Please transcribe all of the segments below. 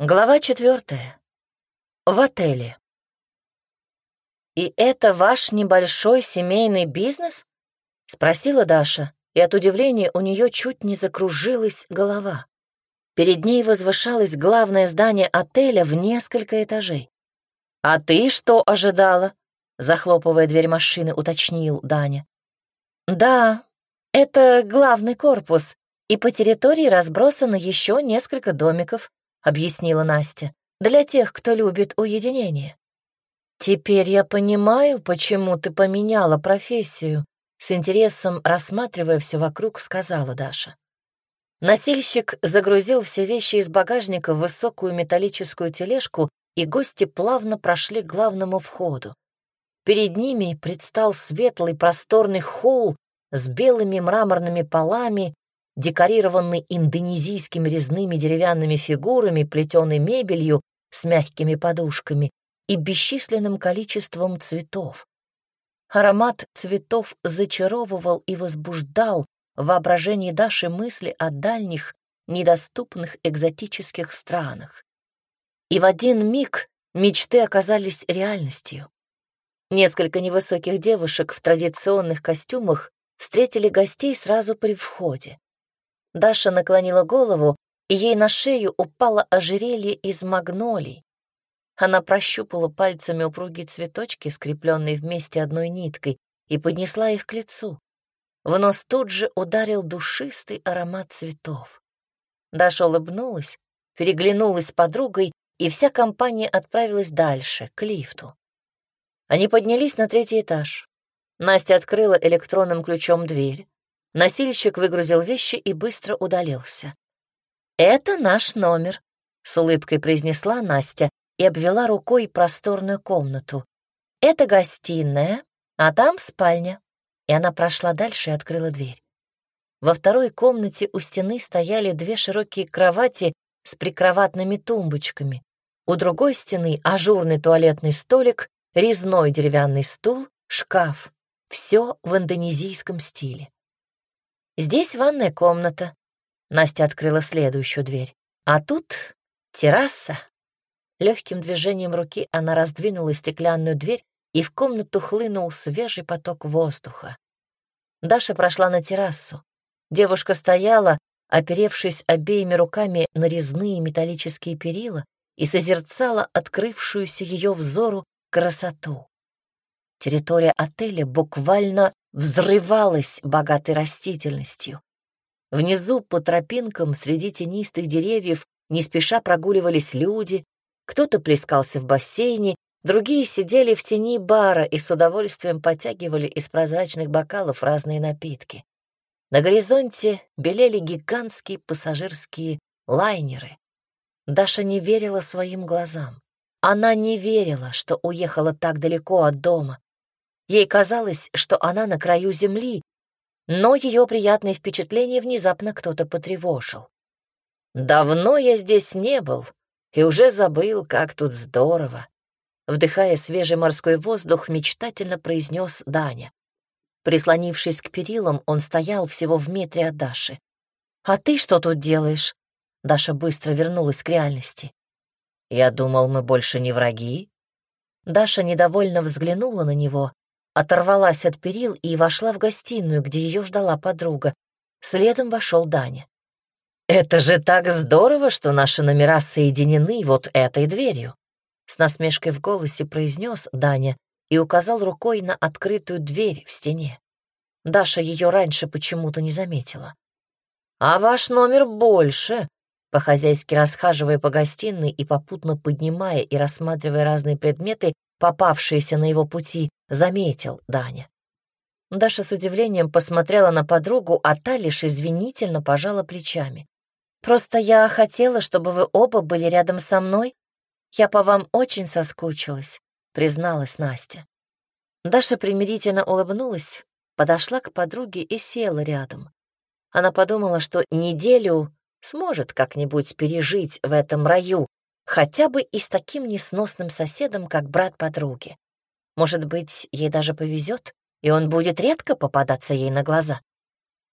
Глава четвертая. В отеле. «И это ваш небольшой семейный бизнес?» — спросила Даша, и от удивления у нее чуть не закружилась голова. Перед ней возвышалось главное здание отеля в несколько этажей. «А ты что ожидала?» — захлопывая дверь машины, уточнил Даня. «Да, это главный корпус, и по территории разбросано еще несколько домиков», — объяснила Настя, «для тех, кто любит уединение». «Теперь я понимаю, почему ты поменяла профессию», — с интересом рассматривая все вокруг, сказала Даша. Носильщик загрузил все вещи из багажника в высокую металлическую тележку, и гости плавно прошли к главному входу. Перед ними предстал светлый просторный холл с белыми мраморными полами, декорированный индонезийскими резными деревянными фигурами, плетеной мебелью с мягкими подушками и бесчисленным количеством цветов. Аромат цветов зачаровывал и возбуждал в воображении Даши мысли о дальних, недоступных экзотических странах. И в один миг мечты оказались реальностью. Несколько невысоких девушек в традиционных костюмах встретили гостей сразу при входе. Даша наклонила голову, и ей на шею упало ожерелье из магнолий. Она прощупала пальцами упругие цветочки, скрепленные вместе одной ниткой, и поднесла их к лицу. В нос тут же ударил душистый аромат цветов. Даша улыбнулась, переглянулась с подругой, и вся компания отправилась дальше, к лифту. Они поднялись на третий этаж. Настя открыла электронным ключом дверь. Носильщик выгрузил вещи и быстро удалился. «Это наш номер», — с улыбкой произнесла Настя и обвела рукой просторную комнату. «Это гостиная, а там спальня». И она прошла дальше и открыла дверь. Во второй комнате у стены стояли две широкие кровати с прикроватными тумбочками. У другой стены ажурный туалетный столик, резной деревянный стул, шкаф. Все в индонезийском стиле. Здесь ванная комната. Настя открыла следующую дверь. А тут терраса. Легким движением руки она раздвинула стеклянную дверь, и в комнату хлынул свежий поток воздуха. Даша прошла на террасу. Девушка стояла, оперевшись обеими руками на резные металлические перила, и созерцала открывшуюся ее взору красоту. Территория отеля буквально взрывалась богатой растительностью. Внизу по тропинкам среди тенистых деревьев не спеша прогуливались люди, кто-то плескался в бассейне, другие сидели в тени бара и с удовольствием потягивали из прозрачных бокалов разные напитки. На горизонте белели гигантские пассажирские лайнеры. Даша не верила своим глазам. Она не верила, что уехала так далеко от дома. Ей казалось, что она на краю земли, но ее приятное впечатление внезапно кто-то потревожил. «Давно я здесь не был и уже забыл, как тут здорово», вдыхая свежий морской воздух, мечтательно произнес Даня. Прислонившись к перилам, он стоял всего в метре от Даши. «А ты что тут делаешь?» Даша быстро вернулась к реальности. «Я думал, мы больше не враги». Даша недовольно взглянула на него, оторвалась от перил и вошла в гостиную, где ее ждала подруга. Следом вошел Даня. «Это же так здорово, что наши номера соединены вот этой дверью!» С насмешкой в голосе произнес Даня и указал рукой на открытую дверь в стене. Даша ее раньше почему-то не заметила. «А ваш номер больше!» По-хозяйски расхаживая по гостиной и попутно поднимая и рассматривая разные предметы, попавшиеся на его пути, заметил Даня. Даша с удивлением посмотрела на подругу, а та лишь извинительно пожала плечами. «Просто я хотела, чтобы вы оба были рядом со мной. Я по вам очень соскучилась», — призналась Настя. Даша примирительно улыбнулась, подошла к подруге и села рядом. Она подумала, что неделю сможет как-нибудь пережить в этом раю, хотя бы и с таким несносным соседом, как брат подруги. Может быть, ей даже повезет, и он будет редко попадаться ей на глаза.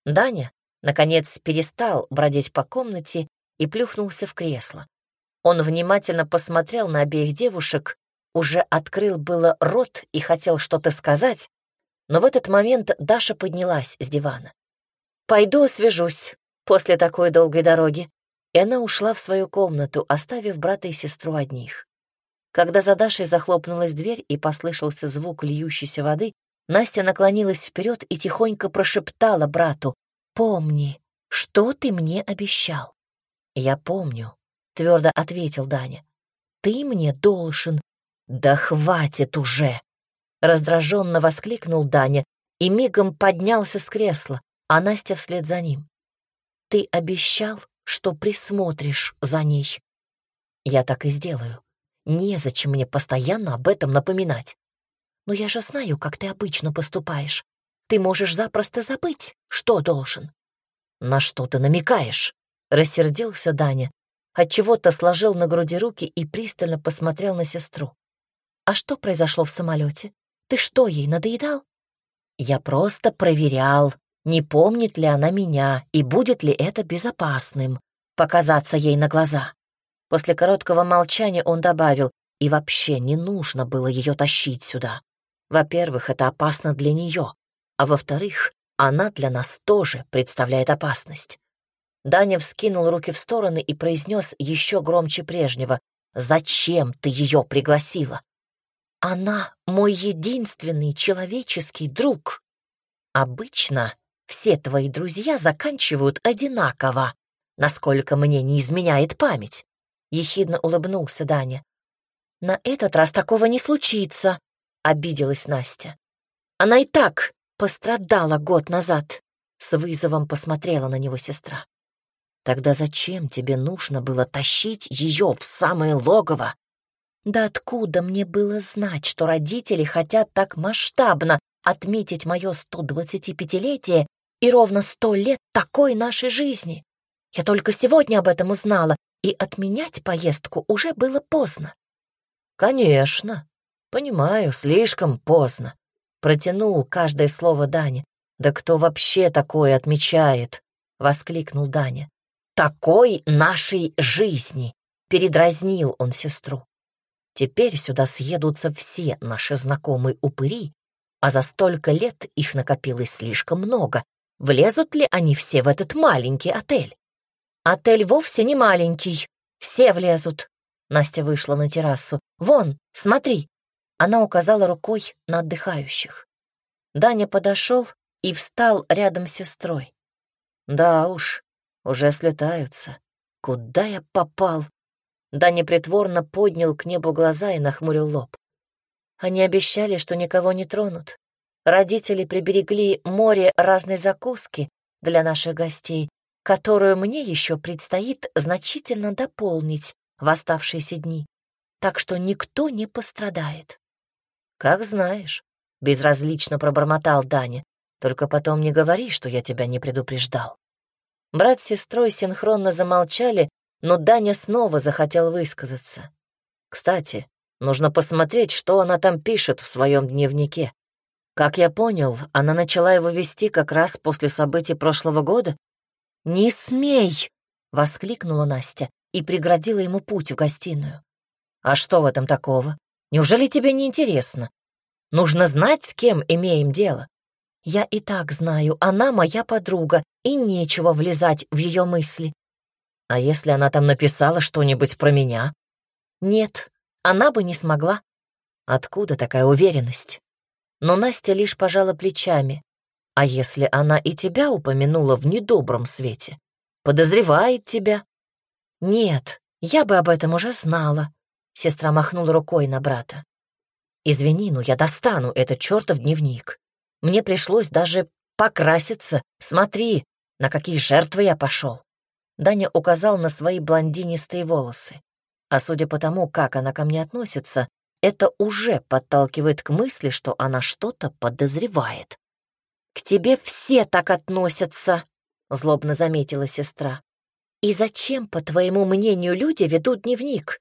Даня, наконец, перестал бродить по комнате и плюхнулся в кресло. Он внимательно посмотрел на обеих девушек, уже открыл было рот и хотел что-то сказать, но в этот момент Даша поднялась с дивана. «Пойду освежусь после такой долгой дороги», и она ушла в свою комнату, оставив брата и сестру одних. Когда за Дашей захлопнулась дверь и послышался звук льющейся воды, Настя наклонилась вперед и тихонько прошептала брату «Помни, что ты мне обещал?» «Я помню», — твердо ответил Даня. «Ты мне должен». «Да хватит уже!» Раздраженно воскликнул Даня и мигом поднялся с кресла, а Настя вслед за ним. «Ты обещал, что присмотришь за ней». «Я так и сделаю. Незачем мне постоянно об этом напоминать. Но я же знаю, как ты обычно поступаешь. Ты можешь запросто забыть, что должен». «На что ты намекаешь?» — рассердился Даня. Отчего-то сложил на груди руки и пристально посмотрел на сестру. «А что произошло в самолете? Ты что, ей надоедал?» «Я просто проверял, не помнит ли она меня и будет ли это безопасным, показаться ей на глаза». После короткого молчания он добавил, и вообще не нужно было ее тащить сюда. Во-первых, это опасно для нее, а во-вторых, она для нас тоже представляет опасность. Даня вскинул руки в стороны и произнес еще громче прежнего. «Зачем ты ее пригласила?» Она мой единственный человеческий друг. Обычно все твои друзья заканчивают одинаково, насколько мне не изменяет память. Ехидно улыбнулся Даня. На этот раз такого не случится, обиделась Настя. Она и так пострадала год назад. С вызовом посмотрела на него сестра. Тогда зачем тебе нужно было тащить ее в самое логово? Да откуда мне было знать, что родители хотят так масштабно отметить мое 125-летие и ровно сто лет такой нашей жизни? Я только сегодня об этом узнала, и отменять поездку уже было поздно. Конечно, понимаю, слишком поздно. Протянул каждое слово Даня. Да кто вообще такое отмечает? Воскликнул Даня. Такой нашей жизни! Передразнил он сестру. Теперь сюда съедутся все наши знакомые упыри, а за столько лет их накопилось слишком много. Влезут ли они все в этот маленький отель? Отель вовсе не маленький, все влезут. Настя вышла на террасу. Вон, смотри. Она указала рукой на отдыхающих. Даня подошел и встал рядом с сестрой. Да уж, уже слетаются. Куда я попал? Даня притворно поднял к небу глаза и нахмурил лоб. Они обещали, что никого не тронут. Родители приберегли море разной закуски для наших гостей, которую мне еще предстоит значительно дополнить в оставшиеся дни, так что никто не пострадает. «Как знаешь», — безразлично пробормотал Даня, «только потом не говори, что я тебя не предупреждал». Брат с сестрой синхронно замолчали, но Даня снова захотел высказаться. Кстати, нужно посмотреть, что она там пишет в своем дневнике. Как я понял, она начала его вести как раз после событий прошлого года. «Не смей!» — воскликнула Настя и преградила ему путь в гостиную. «А что в этом такого? Неужели тебе не интересно? Нужно знать, с кем имеем дело. Я и так знаю, она моя подруга, и нечего влезать в ее мысли. А если она там написала что-нибудь про меня? Нет, она бы не смогла. Откуда такая уверенность? Но Настя лишь пожала плечами. А если она и тебя упомянула в недобром свете? Подозревает тебя? Нет, я бы об этом уже знала. Сестра махнула рукой на брата. Извини, но я достану этот чертов дневник. Мне пришлось даже покраситься. Смотри, на какие жертвы я пошел. Даня указал на свои блондинистые волосы. А судя по тому, как она ко мне относится, это уже подталкивает к мысли, что она что-то подозревает. «К тебе все так относятся», — злобно заметила сестра. «И зачем, по твоему мнению, люди ведут дневник?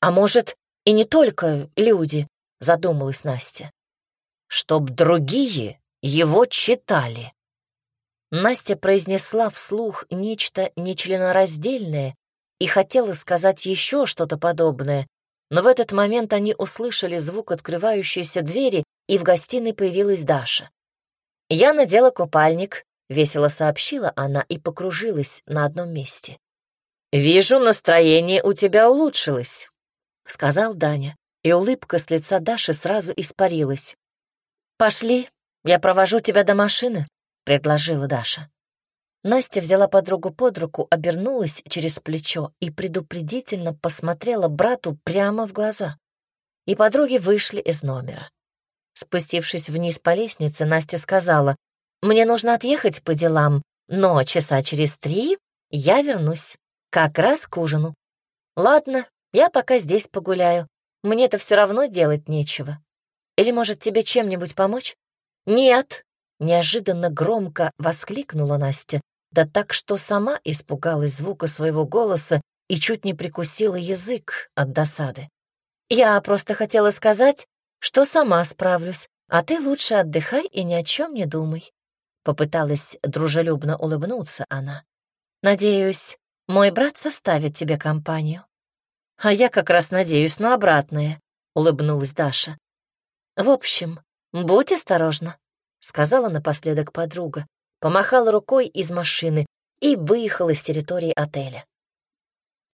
А может, и не только люди», — задумалась Настя. «Чтоб другие его читали», Настя произнесла вслух нечто нечленораздельное, и хотела сказать еще что-то подобное, но в этот момент они услышали звук открывающейся двери, и в гостиной появилась Даша. «Я надела купальник», — весело сообщила она и покружилась на одном месте. «Вижу, настроение у тебя улучшилось», — сказал Даня, и улыбка с лица Даши сразу испарилась. «Пошли, я провожу тебя до машины», — предложила Даша. Настя взяла подругу под руку, обернулась через плечо и предупредительно посмотрела брату прямо в глаза. И подруги вышли из номера. Спустившись вниз по лестнице, Настя сказала, «Мне нужно отъехать по делам, но часа через три я вернусь, как раз к ужину. Ладно, я пока здесь погуляю, мне-то все равно делать нечего. Или, может, тебе чем-нибудь помочь?» «Нет!» — неожиданно громко воскликнула Настя, да так, что сама испугалась звука своего голоса и чуть не прикусила язык от досады. «Я просто хотела сказать, что сама справлюсь, а ты лучше отдыхай и ни о чем не думай». Попыталась дружелюбно улыбнуться она. «Надеюсь, мой брат составит тебе компанию». «А я как раз надеюсь на обратное», — улыбнулась Даша. «В общем, будь осторожна», — сказала напоследок подруга, помахала рукой из машины и выехала с территории отеля.